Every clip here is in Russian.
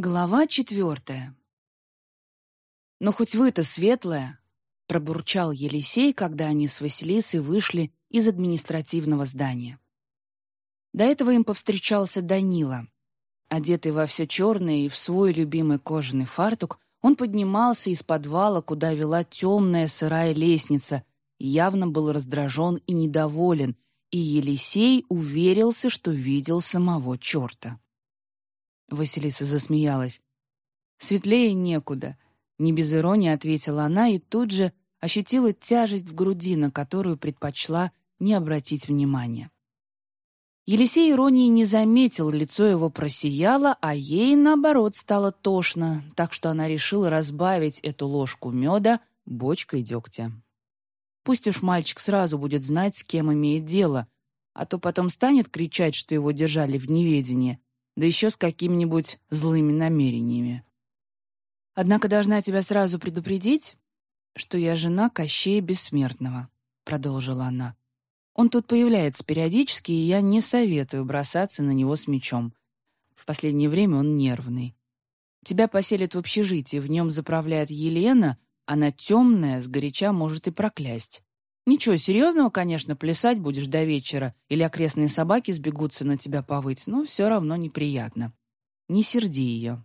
Глава четвертая. «Но хоть вы-то светлая!» — пробурчал Елисей, когда они с Василисой вышли из административного здания. До этого им повстречался Данила. Одетый во все черное и в свой любимый кожаный фартук, он поднимался из подвала, куда вела темная сырая лестница, явно был раздражен и недоволен, и Елисей уверился, что видел самого черта. Василиса засмеялась. «Светлее некуда», — не без иронии ответила она и тут же ощутила тяжесть в груди, на которую предпочла не обратить внимания. Елисей иронии не заметил, лицо его просияло, а ей, наоборот, стало тошно, так что она решила разбавить эту ложку меда бочкой дегтя. Пусть уж мальчик сразу будет знать, с кем имеет дело, а то потом станет кричать, что его держали в неведении, да еще с какими-нибудь злыми намерениями. «Однако должна тебя сразу предупредить, что я жена Кощея Бессмертного», — продолжила она. «Он тут появляется периодически, и я не советую бросаться на него с мечом. В последнее время он нервный. Тебя поселят в общежитии, в нем заправляет Елена, она темная, сгоряча может и проклясть. Ничего серьезного, конечно, плясать будешь до вечера, или окрестные собаки сбегутся на тебя повыть, но все равно неприятно. Не серди ее.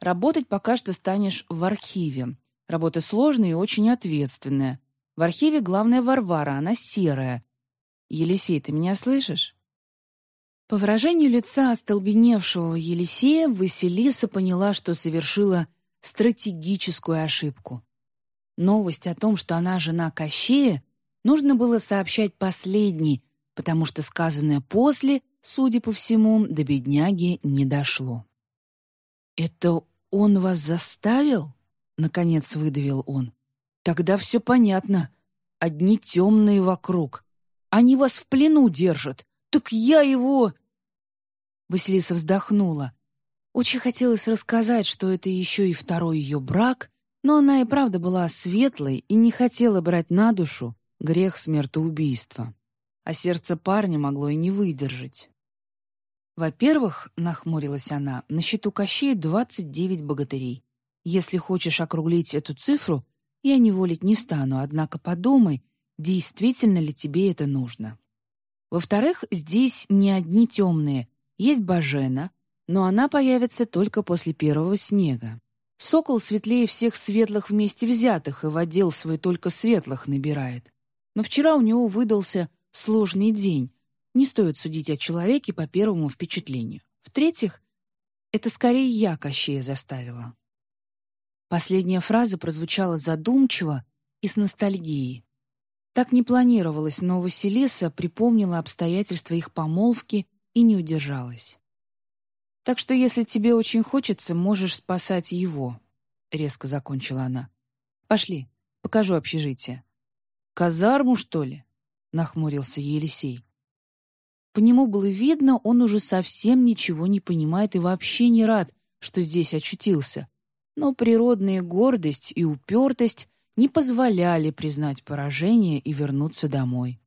Работать пока что станешь в архиве. Работа сложная и очень ответственная. В архиве главная Варвара, она серая. Елисей, ты меня слышишь? По выражению лица остолбеневшего Елисея, Василиса поняла, что совершила стратегическую ошибку. Новость о том, что она жена Кощея, Нужно было сообщать последний, потому что сказанное после, судя по всему, до бедняги не дошло. «Это он вас заставил?» — наконец выдавил он. «Тогда все понятно. Одни темные вокруг. Они вас в плену держат. Так я его...» Василиса вздохнула. Очень хотелось рассказать, что это еще и второй ее брак, но она и правда была светлой и не хотела брать на душу Грех смертоубийства. А сердце парня могло и не выдержать. Во-первых, нахмурилась она, на счету Кощея 29 богатырей. Если хочешь округлить эту цифру, я не волить не стану, однако подумай, действительно ли тебе это нужно. Во-вторых, здесь не одни темные. Есть Бажена, но она появится только после первого снега. Сокол светлее всех светлых вместе взятых и в отдел свой только светлых набирает. Но вчера у него выдался сложный день. Не стоит судить о человеке по первому впечатлению. В-третьих, это скорее я Кощея заставила. Последняя фраза прозвучала задумчиво и с ностальгией. Так не планировалось, но Василиса припомнила обстоятельства их помолвки и не удержалась. «Так что, если тебе очень хочется, можешь спасать его», — резко закончила она. «Пошли, покажу общежитие». «Казарму, что ли?» — нахмурился Елисей. По нему было видно, он уже совсем ничего не понимает и вообще не рад, что здесь очутился. Но природная гордость и упертость не позволяли признать поражение и вернуться домой.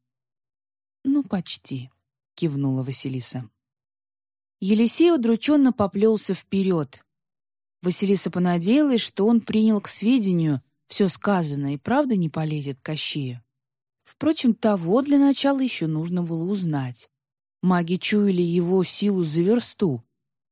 «Ну, почти», — кивнула Василиса. Елисей удрученно поплелся вперед. Василиса понадеялась, что он принял к сведению все сказанное и правда не полезет к Кащею. Впрочем, того для начала еще нужно было узнать. Маги чуяли его силу за версту.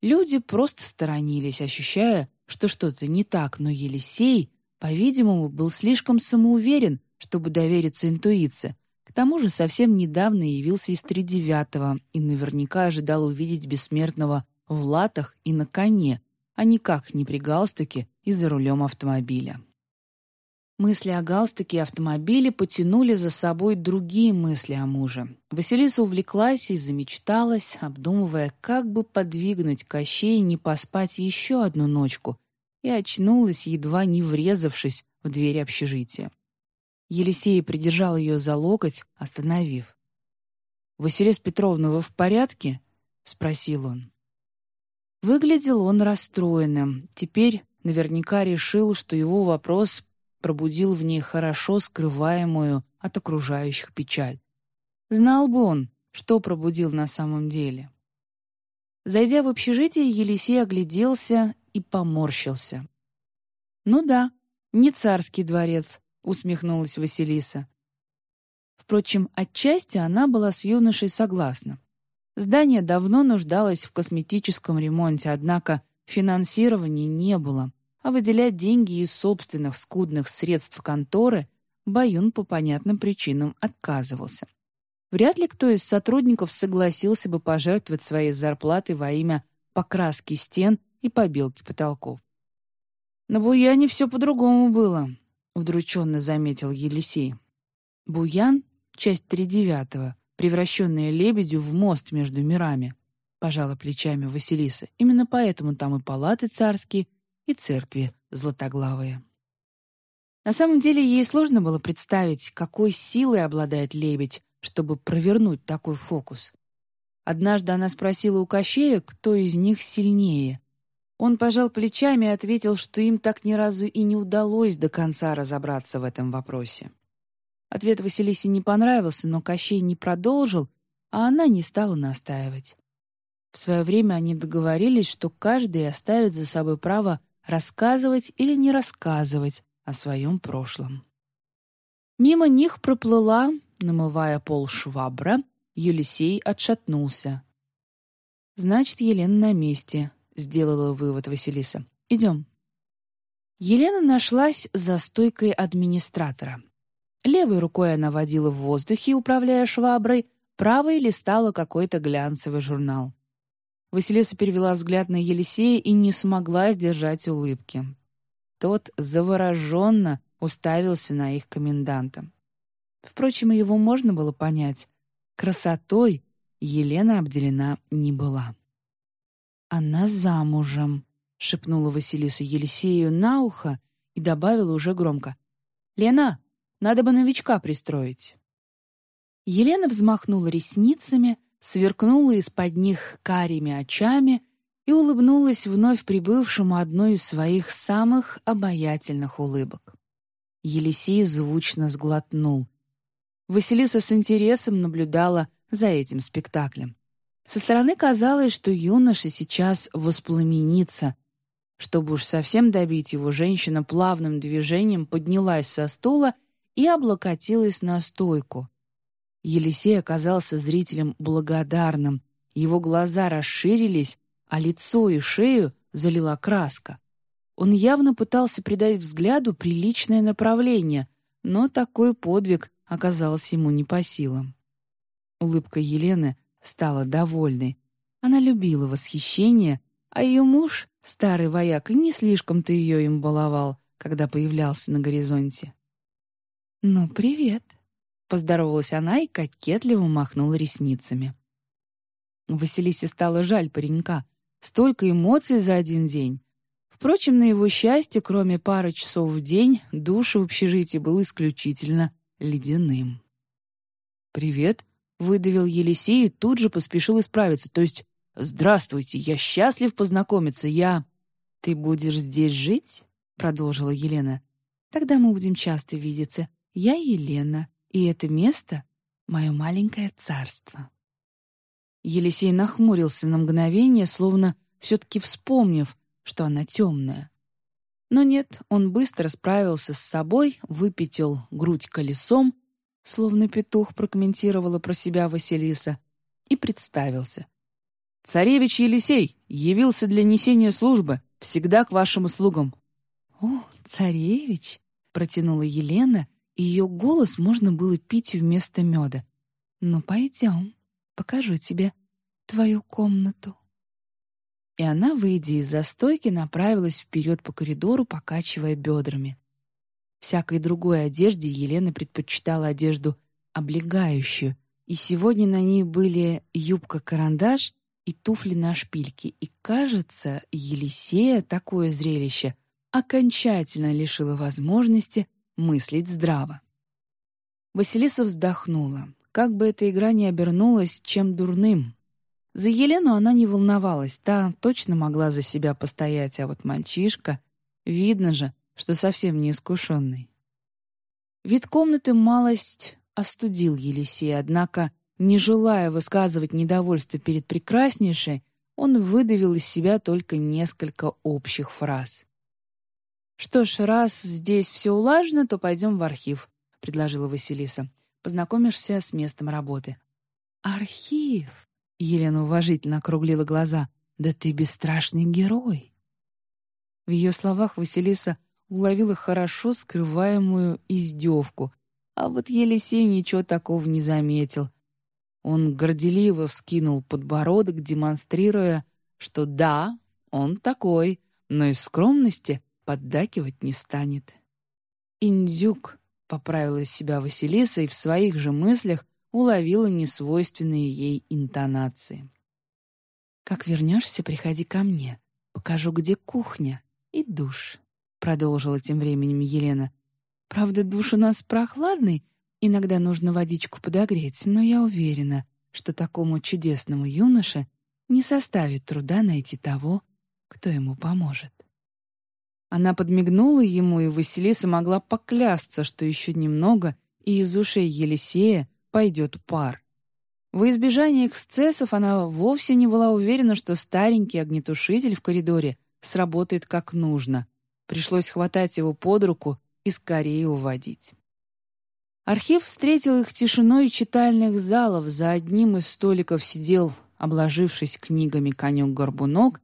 Люди просто сторонились, ощущая, что что-то не так, но Елисей, по-видимому, был слишком самоуверен, чтобы довериться интуиции. К тому же совсем недавно явился из тридевятого и наверняка ожидал увидеть бессмертного в латах и на коне, а никак не при галстуке и за рулем автомобиля. Мысли о галстуке и автомобиле потянули за собой другие мысли о муже. Василиса увлеклась и замечталась, обдумывая, как бы подвигнуть Кощей не поспать еще одну ночку, и очнулась, едва не врезавшись в дверь общежития. Елисей придержал ее за локоть, остановив. «Василиса Петровна, вы в порядке?» — спросил он. Выглядел он расстроенным. Теперь наверняка решил, что его вопрос пробудил в ней хорошо скрываемую от окружающих печаль. Знал бы он, что пробудил на самом деле. Зайдя в общежитие, Елисей огляделся и поморщился. «Ну да, не царский дворец», — усмехнулась Василиса. Впрочем, отчасти она была с юношей согласна. Здание давно нуждалось в косметическом ремонте, однако финансирования не было, а выделять деньги из собственных скудных средств конторы Баюн по понятным причинам отказывался. Вряд ли кто из сотрудников согласился бы пожертвовать своей зарплатой во имя покраски стен и побелки потолков. «На Буяне все по-другому было», — удрученно заметил Елисей. «Буян — часть тридевятого, превращенная лебедью в мост между мирами», — пожала плечами Василиса. «Именно поэтому там и палаты царские, и церкви златоглавые». На самом деле ей сложно было представить, какой силой обладает лебедь, чтобы провернуть такой фокус. Однажды она спросила у Кощея, кто из них сильнее. Он пожал плечами и ответил, что им так ни разу и не удалось до конца разобраться в этом вопросе. Ответ Василисе не понравился, но Кощей не продолжил, а она не стала настаивать. В свое время они договорились, что каждый оставит за собой право рассказывать или не рассказывать, о своем прошлом. Мимо них проплыла, намывая пол швабра, Елисей отшатнулся. «Значит, Елена на месте», — сделала вывод Василиса. «Идем». Елена нашлась за стойкой администратора. Левой рукой она водила в воздухе, управляя шваброй, правой листала какой-то глянцевый журнал. Василиса перевела взгляд на Елисея и не смогла сдержать улыбки. Тот завороженно уставился на их коменданта. Впрочем, его можно было понять. Красотой Елена обделена не была. «Она замужем», — шепнула Василиса Елисею на ухо и добавила уже громко. «Лена, надо бы новичка пристроить». Елена взмахнула ресницами, сверкнула из-под них карими очами — и улыбнулась вновь прибывшему одной из своих самых обаятельных улыбок. Елисей звучно сглотнул. Василиса с интересом наблюдала за этим спектаклем. Со стороны казалось, что юноша сейчас воспламенится. Чтобы уж совсем добить его, женщина плавным движением поднялась со стула и облокотилась на стойку. Елисей оказался зрителем благодарным. Его глаза расширились, а лицо и шею залила краска. Он явно пытался придать взгляду приличное направление, но такой подвиг оказался ему не по силам. Улыбка Елены стала довольной. Она любила восхищение, а ее муж, старый вояк, не слишком-то ее им баловал, когда появлялся на горизонте. «Ну, привет», — поздоровалась она и кокетливо махнула ресницами. Василисе стало жаль паренька, Столько эмоций за один день. Впрочем, на его счастье, кроме пары часов в день, душ в общежитии был исключительно ледяным. «Привет», — выдавил Елисей и тут же поспешил исправиться. То есть «Здравствуйте, я счастлив познакомиться, я...» «Ты будешь здесь жить?» — продолжила Елена. «Тогда мы будем часто видеться. Я Елена, и это место — мое маленькое царство». Елисей нахмурился на мгновение, словно все-таки вспомнив, что она темная. Но нет, он быстро справился с собой, выпятил грудь колесом, словно петух прокомментировала про себя Василиса, и представился. «Царевич Елисей явился для несения службы, всегда к вашим услугам». «О, царевич!» — протянула Елена, ее голос можно было пить вместо меда. «Ну, пойдем» покажу тебе твою комнату». И она, выйдя из застойки, направилась вперед по коридору, покачивая бедрами. Всякой другой одежде Елена предпочитала одежду облегающую, и сегодня на ней были юбка-карандаш и туфли на шпильке, и, кажется, Елисея такое зрелище окончательно лишило возможности мыслить здраво. Василиса вздохнула. Как бы эта игра ни обернулась чем дурным. За Елену она не волновалась, та точно могла за себя постоять, а вот мальчишка... Видно же, что совсем не искушенный. Вид комнаты малость остудил Елисея, однако, не желая высказывать недовольство перед прекраснейшей, он выдавил из себя только несколько общих фраз. «Что ж, раз здесь все улажено, то пойдем в архив», — предложила Василиса. «Познакомишься с местом работы». «Архив?» — Елена уважительно округлила глаза. «Да ты бесстрашный герой!» В ее словах Василиса уловила хорошо скрываемую издевку, а вот Елисей ничего такого не заметил. Он горделиво вскинул подбородок, демонстрируя, что да, он такой, но из скромности поддакивать не станет. «Индюк», — поправила себя Василиса и в своих же мыслях уловила несвойственные ей интонации. «Как вернешься, приходи ко мне. Покажу, где кухня и душ», — продолжила тем временем Елена. «Правда, душ у нас прохладный, иногда нужно водичку подогреть, но я уверена, что такому чудесному юноше не составит труда найти того, кто ему поможет». Она подмигнула ему, и Василиса могла поклясться, что еще немного, и из ушей Елисея пойдет пар. В избежание эксцессов она вовсе не была уверена, что старенький огнетушитель в коридоре сработает как нужно. Пришлось хватать его под руку и скорее уводить. Архив встретил их тишиной читальных залов. За одним из столиков сидел, обложившись книгами конек-горбунок,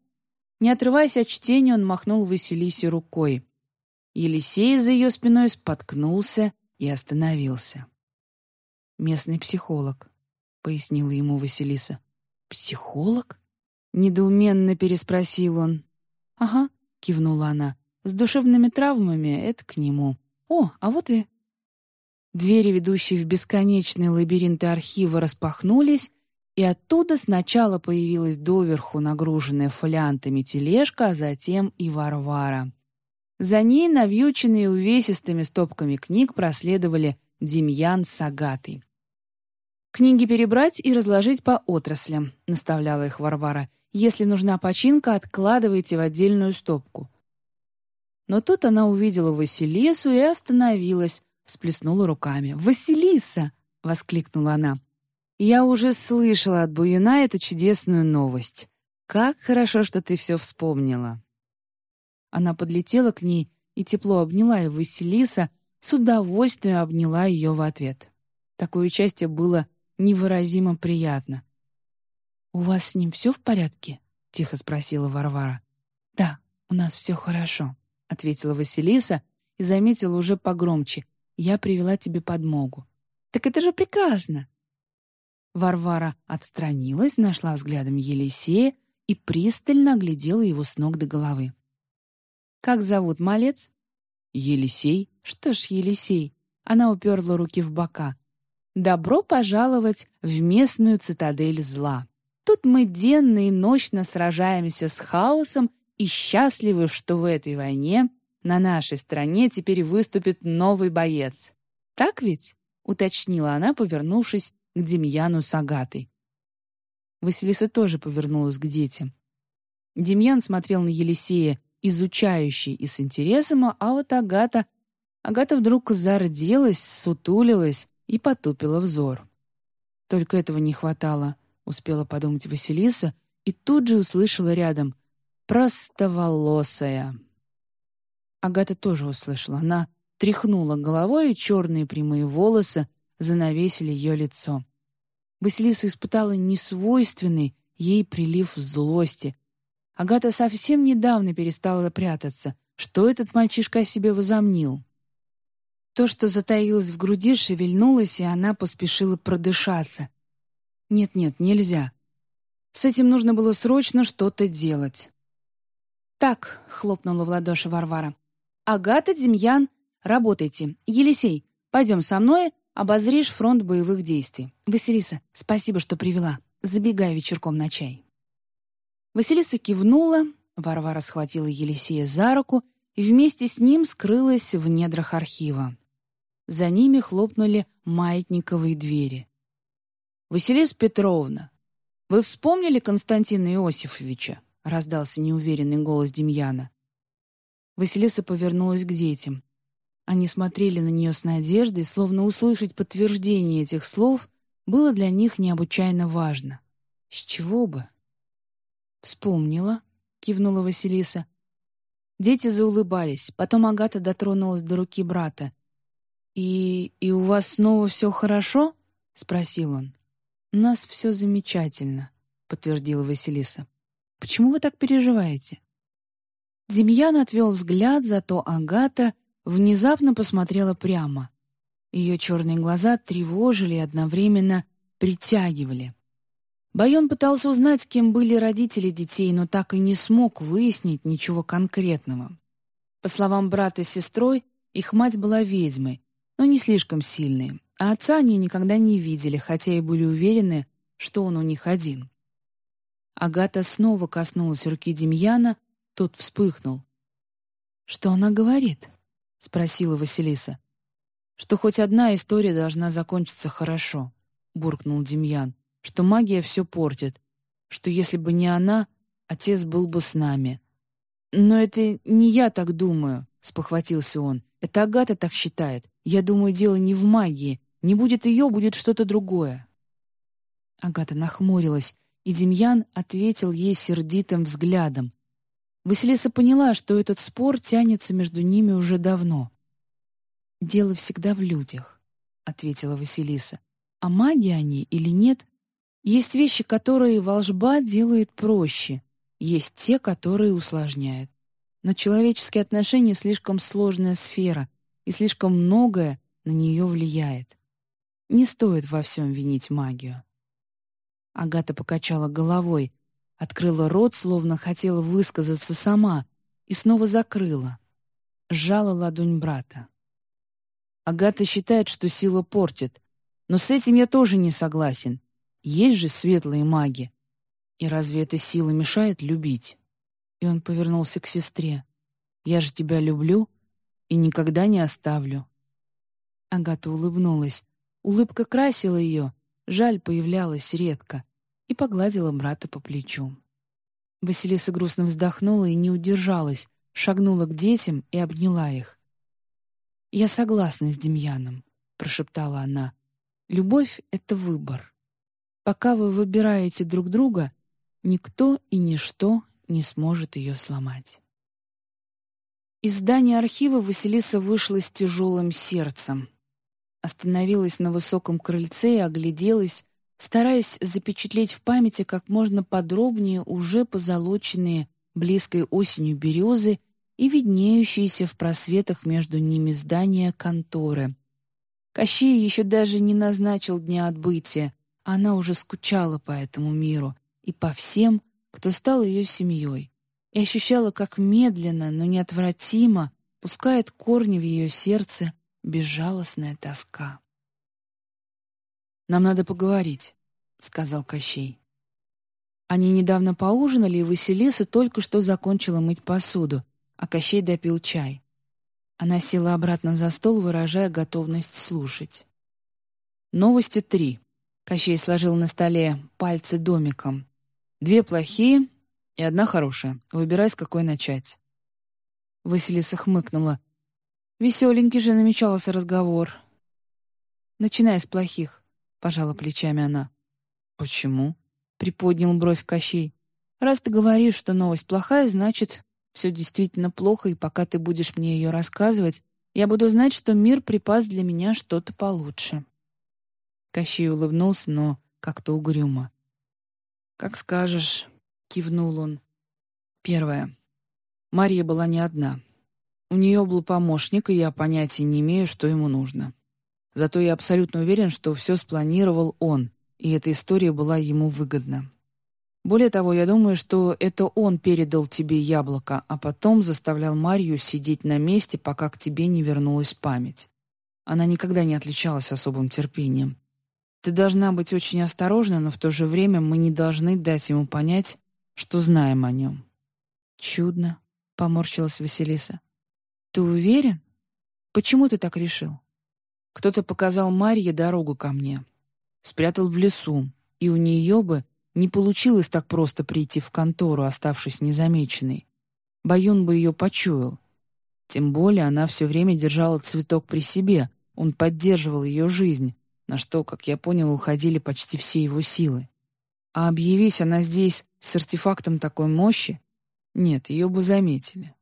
не отрываясь от чтения, он махнул Василисе рукой. Елисей за ее спиной споткнулся и остановился. «Местный психолог», — пояснила ему Василиса. «Психолог?» — недоуменно переспросил он. «Ага», — кивнула она. «С душевными травмами — это к нему. О, а вот и...» Двери, ведущие в бесконечные лабиринты архива, распахнулись, и оттуда сначала появилась доверху нагруженная фолиантами тележка, а затем и Варвара. За ней, навьюченные увесистыми стопками книг, проследовали Демьян с Агатой. «Книги перебрать и разложить по отраслям», — наставляла их Варвара. «Если нужна починка, откладывайте в отдельную стопку». Но тут она увидела Василису и остановилась, всплеснула руками. «Василиса!» — воскликнула она. Я уже слышала от Буюна эту чудесную новость. Как хорошо, что ты все вспомнила. Она подлетела к ней и тепло обняла, и Василиса с удовольствием обняла ее в ответ. Такое участие было невыразимо приятно. «У вас с ним все в порядке?» — тихо спросила Варвара. «Да, у нас все хорошо», — ответила Василиса и заметила уже погромче. «Я привела тебе подмогу». «Так это же прекрасно!» Варвара отстранилась, нашла взглядом Елисея и пристально оглядела его с ног до головы. «Как зовут малец?» «Елисей». «Что ж, Елисей?» Она уперла руки в бока. «Добро пожаловать в местную цитадель зла. Тут мы денно и ночно сражаемся с хаосом и счастливы, что в этой войне на нашей стране теперь выступит новый боец. Так ведь?» — уточнила она, повернувшись к Демьяну с Агатой. Василиса тоже повернулась к детям. Демьян смотрел на Елисея, изучающий и с интересом, а вот Агата... Агата вдруг зарделась, сутулилась и потупила взор. Только этого не хватало, успела подумать Василиса, и тут же услышала рядом «простоволосая». Агата тоже услышала. Она тряхнула головой, и черные прямые волосы занавесили ее лицо. Василиса испытала несвойственный ей прилив злости. Агата совсем недавно перестала прятаться. Что этот мальчишка о себе возомнил? То, что затаилось в груди, шевельнулось, и она поспешила продышаться. Нет-нет, нельзя. С этим нужно было срочно что-то делать. «Так», — хлопнула в ладоши Варвара. «Агата, Демьян, работайте. Елисей, пойдем со мной, Обозришь фронт боевых действий. Василиса, спасибо, что привела. Забегай вечерком на чай». Василиса кивнула, Варвара схватила Елисея за руку и вместе с ним скрылась в недрах архива. За ними хлопнули маятниковые двери. «Василиса Петровна, вы вспомнили Константина Иосифовича?» — раздался неуверенный голос Демьяна. Василиса повернулась к детям. Они смотрели на нее с надеждой, словно услышать подтверждение этих слов было для них необычайно важно. С чего бы? «Вспомнила», — кивнула Василиса. Дети заулыбались, потом Агата дотронулась до руки брата. «И... и у вас снова все хорошо?» — спросил он. «У нас все замечательно», — подтвердила Василиса. «Почему вы так переживаете?» Демьян отвел взгляд, зато Агата внезапно посмотрела прямо. Ее черные глаза тревожили и одновременно притягивали. Байон пытался узнать, кем были родители детей, но так и не смог выяснить ничего конкретного. По словам брата с сестрой, их мать была ведьмой, но не слишком сильной, а отца они никогда не видели, хотя и были уверены, что он у них один. Агата снова коснулась руки Демьяна, тот вспыхнул. «Что она говорит?» — спросила Василиса. «Что хоть одна история должна закончиться хорошо», — буркнул Демьян что магия все портит, что если бы не она, отец был бы с нами. «Но это не я так думаю», — спохватился он. «Это Агата так считает. Я думаю, дело не в магии. Не будет ее, будет что-то другое». Агата нахмурилась, и Демьян ответил ей сердитым взглядом. Василиса поняла, что этот спор тянется между ними уже давно. «Дело всегда в людях», — ответила Василиса. «А маги они или нет, есть вещи, которые волжба делает проще, есть те, которые усложняют. Но человеческие отношения — слишком сложная сфера, и слишком многое на нее влияет. Не стоит во всем винить магию. Агата покачала головой, открыла рот, словно хотела высказаться сама, и снова закрыла. Сжала ладонь брата. Агата считает, что сила портит, но с этим я тоже не согласен. Есть же светлые маги. И разве эта сила мешает любить? И он повернулся к сестре. «Я же тебя люблю и никогда не оставлю». Агата улыбнулась. Улыбка красила ее, жаль появлялась редко, и погладила брата по плечу. Василиса грустно вздохнула и не удержалась, шагнула к детям и обняла их. «Я согласна с Демьяном», — прошептала она. «Любовь — это выбор». Пока вы выбираете друг друга, никто и ничто не сможет ее сломать. Из здания архива Василиса вышла с тяжелым сердцем. Остановилась на высоком крыльце и огляделась, стараясь запечатлеть в памяти как можно подробнее уже позолоченные близкой осенью березы и виднеющиеся в просветах между ними здания конторы. Кощей еще даже не назначил дня отбытия, она уже скучала по этому миру и по всем, кто стал ее семьей, и ощущала, как медленно, но неотвратимо пускает корни в ее сердце безжалостная тоска. «Нам надо поговорить», — сказал Кощей. Они недавно поужинали, и Василиса только что закончила мыть посуду, а Кощей допил чай. Она села обратно за стол, выражая готовность слушать. Новости три. Кощей сложил на столе пальцы домиком. «Две плохие и одна хорошая. Выбирай, с какой начать». Василиса хмыкнула. Веселенький же намечался разговор. «Начинай с плохих», — пожала плечами она. «Почему?» — приподнял бровь Кощей. «Раз ты говоришь, что новость плохая, значит, все действительно плохо, и пока ты будешь мне ее рассказывать, я буду знать, что мир припас для меня что-то получше». Кощей улыбнулся, но как-то угрюмо. «Как скажешь», — кивнул он. Первое. Мария была не одна. У нее был помощник, и я понятия не имею, что ему нужно. Зато я абсолютно уверен, что все спланировал он, и эта история была ему выгодна. Более того, я думаю, что это он передал тебе яблоко, а потом заставлял Марию сидеть на месте, пока к тебе не вернулась память. Она никогда не отличалась особым терпением. Ты должна быть очень осторожна, но в то же время мы не должны дать ему понять, что знаем о нем». «Чудно», — поморщилась Василиса. «Ты уверен? Почему ты так решил?» «Кто-то показал Марье дорогу ко мне. Спрятал в лесу, и у нее бы не получилось так просто прийти в контору, оставшись незамеченной. Баюн бы ее почуял. Тем более она все время держала цветок при себе, он поддерживал ее жизнь, на что, как я понял, уходили почти все его силы. А объявись она здесь с артефактом такой мощи? Нет, ее бы заметили.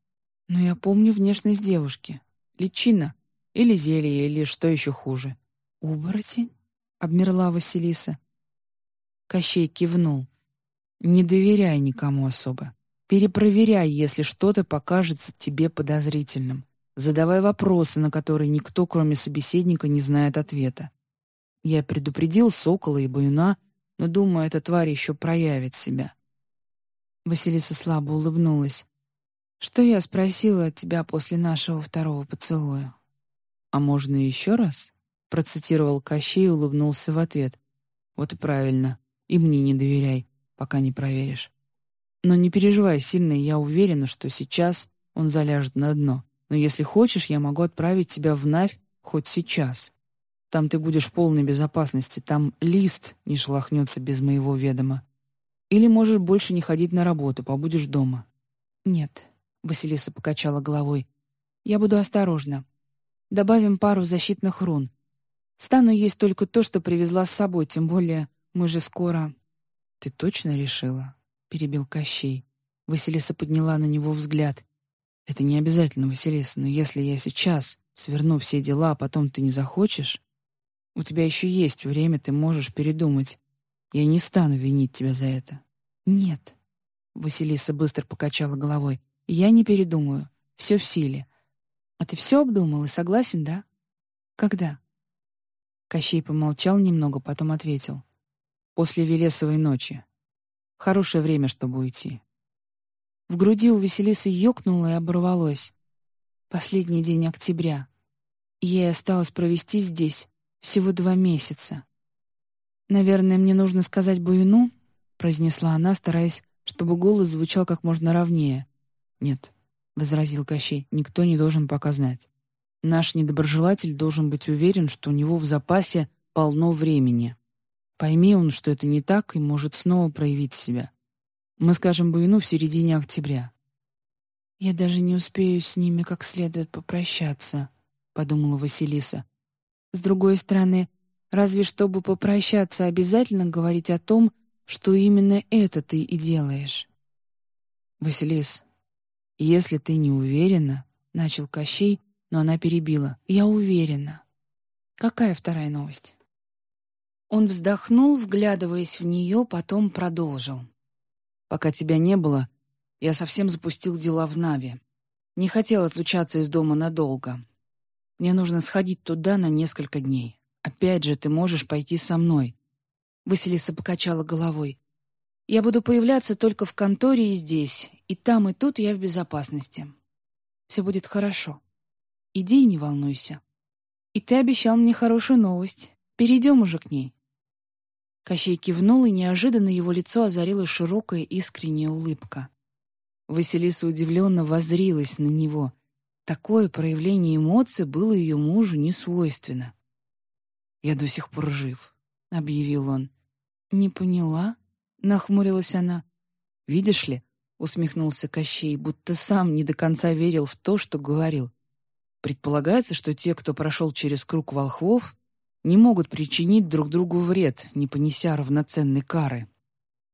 Но я помню внешность девушки. Личина. Или зелье, или что еще хуже. «Оборотень?» — обмерла Василиса. Кощей кивнул. «Не доверяй никому особо. Перепроверяй, если что-то покажется тебе подозрительным. Задавай вопросы, на которые никто, кроме собеседника, не знает ответа. Я предупредил Сокола и Баюна, но, думаю, эта тварь еще проявит себя. Василиса слабо улыбнулась. «Что я спросила от тебя после нашего второго поцелуя?» «А можно еще раз?» — процитировал Кощей и улыбнулся в ответ. «Вот и правильно. И мне не доверяй, пока не проверишь. Но не переживай сильно, я уверена, что сейчас он заляжет на дно. Но если хочешь, я могу отправить тебя в Навь хоть сейчас. Там ты будешь в полной безопасности, там лист не шелохнется без моего ведома. Или можешь больше не ходить на работу, побудешь дома». «Нет», — Василиса покачала головой. «Я буду осторожна. Добавим пару защитных рун. Стану есть только то, что привезла с собой, тем более мы же скоро...» «Ты точно решила?» — перебил Кощей. Василиса подняла на него взгляд. «Это не обязательно, Василиса, но если я сейчас сверну все дела, а потом ты не захочешь, у тебя еще есть время, ты можешь передумать. Я не стану винить тебя за это». «Нет». Василиса быстро покачала головой. «Я не передумаю. Все в силе. А ты все обдумал и согласен, да? Когда?» Кощей помолчал немного, потом ответил. «После Велесовой ночи. Хорошее время, чтобы уйти». В груди у Василисы ёкнуло и оборвалось. Последний день октября. Ей осталось провести здесь всего два месяца. «Наверное, мне нужно сказать Буину?» — произнесла она, стараясь, чтобы голос звучал как можно ровнее. «Нет», — возразил Кощей, — «никто не должен пока знать. Наш недоброжелатель должен быть уверен, что у него в запасе полно времени. Пойми он, что это не так, и может снова проявить себя. Мы скажем Буину в середине октября». «Я даже не успею с ними как следует попрощаться», — подумала Василиса. С другой стороны, разве чтобы попрощаться, обязательно говорить о том, что именно это ты и делаешь. «Василис, если ты не уверена...» — начал Кощей, но она перебила. «Я уверена». «Какая вторая новость?» Он вздохнул, вглядываясь в нее, потом продолжил. «Пока тебя не было, я совсем запустил дела в Нави. Не хотел отлучаться из дома надолго. Мне нужно сходить туда на несколько дней. Опять же, ты можешь пойти со мной». Василиса покачала головой. «Я буду появляться только в конторе и здесь, и там, и тут я в безопасности. Все будет хорошо. Иди и не волнуйся. И ты обещал мне хорошую новость. Перейдем уже к ней». Кощей кивнул, и неожиданно его лицо озарила широкая искренняя улыбка. Василиса удивленно воззрилась на него, Такое проявление эмоций было ее мужу не свойственно. «Я до сих пор жив», — объявил он. «Не поняла?» — нахмурилась она. «Видишь ли?» — усмехнулся Кощей, будто сам не до конца верил в то, что говорил. «Предполагается, что те, кто прошел через круг волхвов, не могут причинить друг другу вред, не понеся равноценной кары.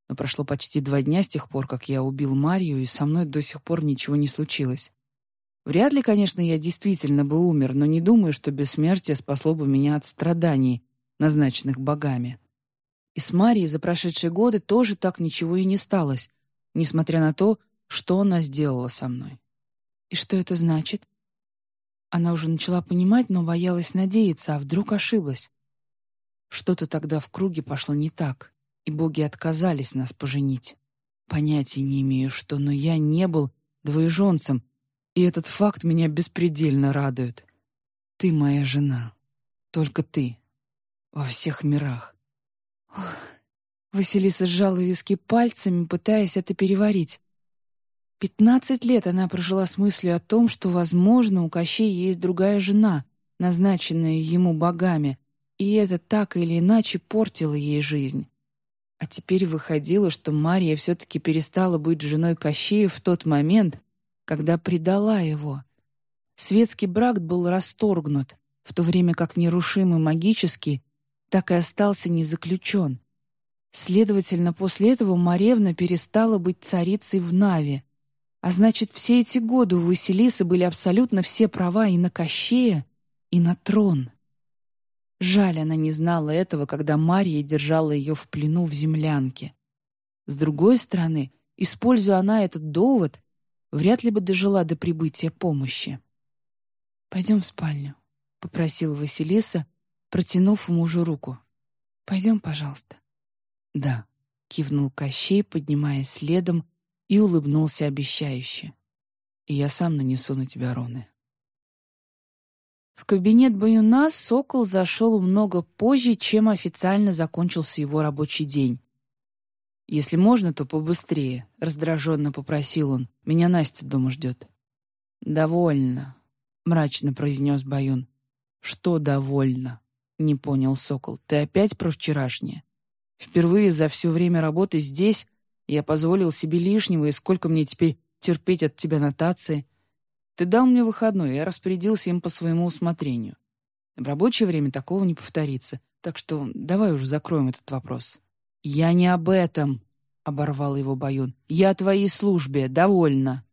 Но прошло почти два дня с тех пор, как я убил Марию, и со мной до сих пор ничего не случилось. Вряд ли, конечно, я действительно бы умер, но не думаю, что бессмертие спасло бы меня от страданий, назначенных богами. И с Марией за прошедшие годы тоже так ничего и не сталось, несмотря на то, что она сделала со мной. И что это значит? Она уже начала понимать, но боялась надеяться, а вдруг ошиблась. Что-то тогда в круге пошло не так, и боги отказались нас поженить. Понятия не имею, что, но я не был двоеженцем, и этот факт меня беспредельно радует. Ты моя жена. Только ты. Во всех мирах. Ох. Василиса сжала виски пальцами, пытаясь это переварить. Пятнадцать лет она прожила с мыслью о том, что, возможно, у Кощея есть другая жена, назначенная ему богами, и это так или иначе портило ей жизнь. А теперь выходило, что Мария все-таки перестала быть женой Кощея в тот момент, когда предала его. Светский брак был расторгнут, в то время как нерушимый магический так и остался не заключен. Следовательно, после этого Маревна перестала быть царицей в Наве. А значит, все эти годы у Василисы были абсолютно все права и на Кощея, и на трон. Жаль, она не знала этого, когда Мария держала ее в плену в землянке. С другой стороны, используя она этот довод, вряд ли бы дожила до прибытия помощи. «Пойдем в спальню», — попросила Василиса, протянув мужу руку. «Пойдем, пожалуйста». «Да», — кивнул Кощей, поднимаясь следом, и улыбнулся обещающе. «И я сам нанесу на тебя руны». В кабинет Баюна Сокол зашел много позже, чем официально закончился его рабочий день. «Если можно, то побыстрее», — раздраженно попросил он. «Меня Настя дома ждет». «Довольно», — мрачно произнес Баюн. «Что довольно?» — не понял Сокол. «Ты опять про вчерашнее? Впервые за все время работы здесь я позволил себе лишнего, и сколько мне теперь терпеть от тебя нотации?» Ты дал мне выходной, я распорядился им по своему усмотрению. В рабочее время такого не повторится, так что давай уже закроем этот вопрос». «Я не об этом», — оборвал его Баюн. «Я о твоей службе. Довольно».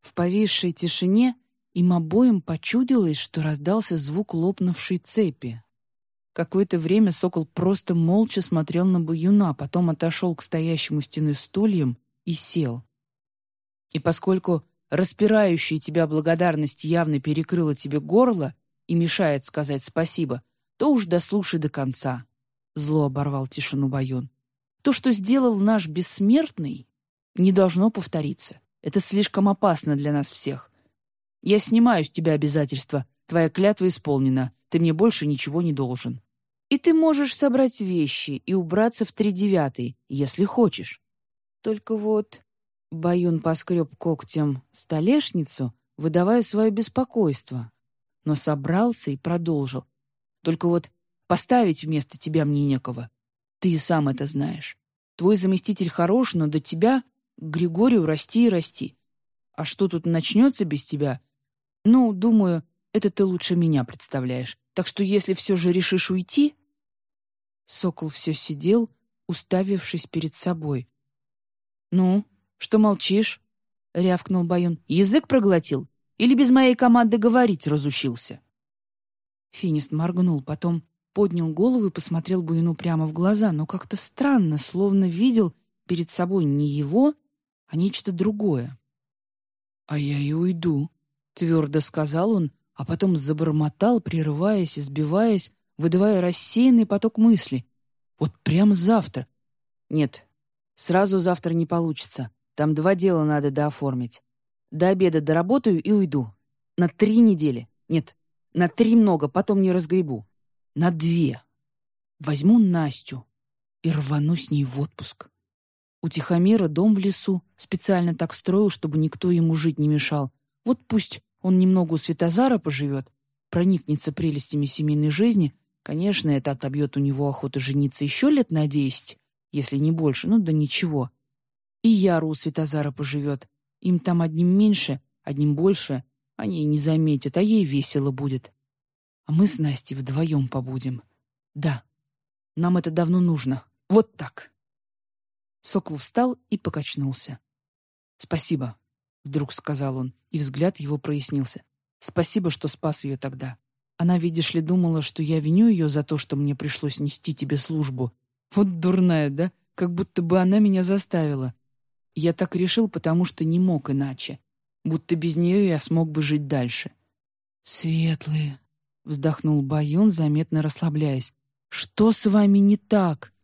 В повисшей тишине им обоим почудилось, что раздался звук лопнувшей цепи. Какое-то время сокол просто молча смотрел на Баюна, потом отошел к стоящему стены стульям и сел. И поскольку распирающая тебя благодарность явно перекрыла тебе горло и мешает сказать спасибо, то уж дослушай до конца. Зло оборвал тишину Байон. То, что сделал наш бессмертный, не должно повториться. Это слишком опасно для нас всех. Я снимаю с тебя обязательства. Твоя клятва исполнена. Ты мне больше ничего не должен. И ты можешь собрать вещи и убраться в тридевятый, если хочешь. Только вот Баюн поскреб когтем столешницу, выдавая свое беспокойство, но собрался и продолжил. «Только вот поставить вместо тебя мне некого. Ты и сам это знаешь. Твой заместитель хорош, но до тебя, Григорию, расти и расти. А что тут начнется без тебя? Ну, думаю, это ты лучше меня представляешь. Так что если все же решишь уйти...» Сокол все сидел, уставившись перед собой. «Ну, «Что молчишь?» — рявкнул Баюн. «Язык проглотил? Или без моей команды говорить разучился?» Финист моргнул, потом поднял голову и посмотрел Буину прямо в глаза, но как-то странно, словно видел перед собой не его, а нечто другое. «А я и уйду», — твердо сказал он, а потом забормотал, прерываясь сбиваясь, выдавая рассеянный поток мысли. «Вот прямо завтра». «Нет, сразу завтра не получится. Там два дела надо дооформить. До обеда доработаю и уйду. На три недели. Нет, на три много, потом не разгребу. На две. Возьму Настю и рвану с ней в отпуск. У Тихомира дом в лесу. Специально так строил, чтобы никто ему жить не мешал. Вот пусть он немного у Светозара поживет, проникнется прелестями семейной жизни. Конечно, это отобьет у него охоту жениться еще лет на десять, если не больше, ну да ничего. И Яру у Светозара поживет. Им там одним меньше, одним больше. Они не заметят, а ей весело будет. А мы с Настей вдвоем побудем. Да, нам это давно нужно. Вот так. Сокол встал и покачнулся. «Спасибо», — вдруг сказал он, и взгляд его прояснился. «Спасибо, что спас ее тогда. Она, видишь ли, думала, что я виню ее за то, что мне пришлось нести тебе службу. Вот дурная, да? Как будто бы она меня заставила. Я так решил, потому что не мог иначе. Будто без нее я смог бы жить дальше. «Светлые», — вздохнул Баюн, заметно расслабляясь. «Что с вами не так?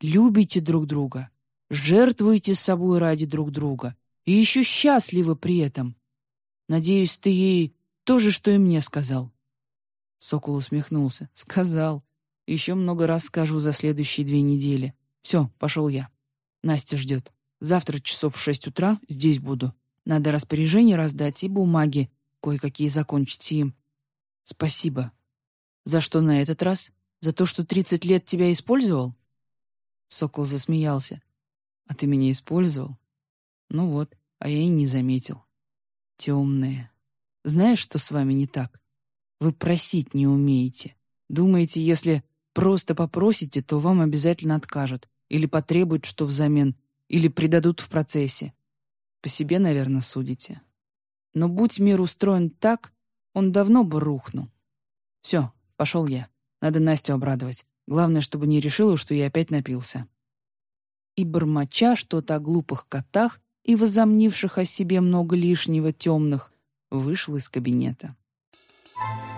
Любите друг друга, жертвуете собой ради друг друга и еще счастливы при этом. Надеюсь, ты ей тоже, что и мне сказал». Сокол усмехнулся. «Сказал. Еще много раз скажу за следующие две недели. Все, пошел я. Настя ждет». Завтра часов в шесть утра здесь буду. Надо распоряжение раздать и бумаги кое-какие закончить им. Спасибо. За что на этот раз? За то, что тридцать лет тебя использовал? Сокол засмеялся. А ты меня использовал? Ну вот, а я и не заметил. Темные. Знаешь, что с вами не так? Вы просить не умеете. Думаете, если Просто попросите, то вам обязательно откажут. Или потребуют что взамен. Или предадут в процессе. По себе, наверное, судите. Но будь мир устроен так, он давно бы рухнул. Все, пошел я. Надо Настю обрадовать. Главное, чтобы не решила, что я опять напился. И, бормоча что-то о глупых котах и возомнивших о себе много лишнего темных, вышел из кабинета. Thank you.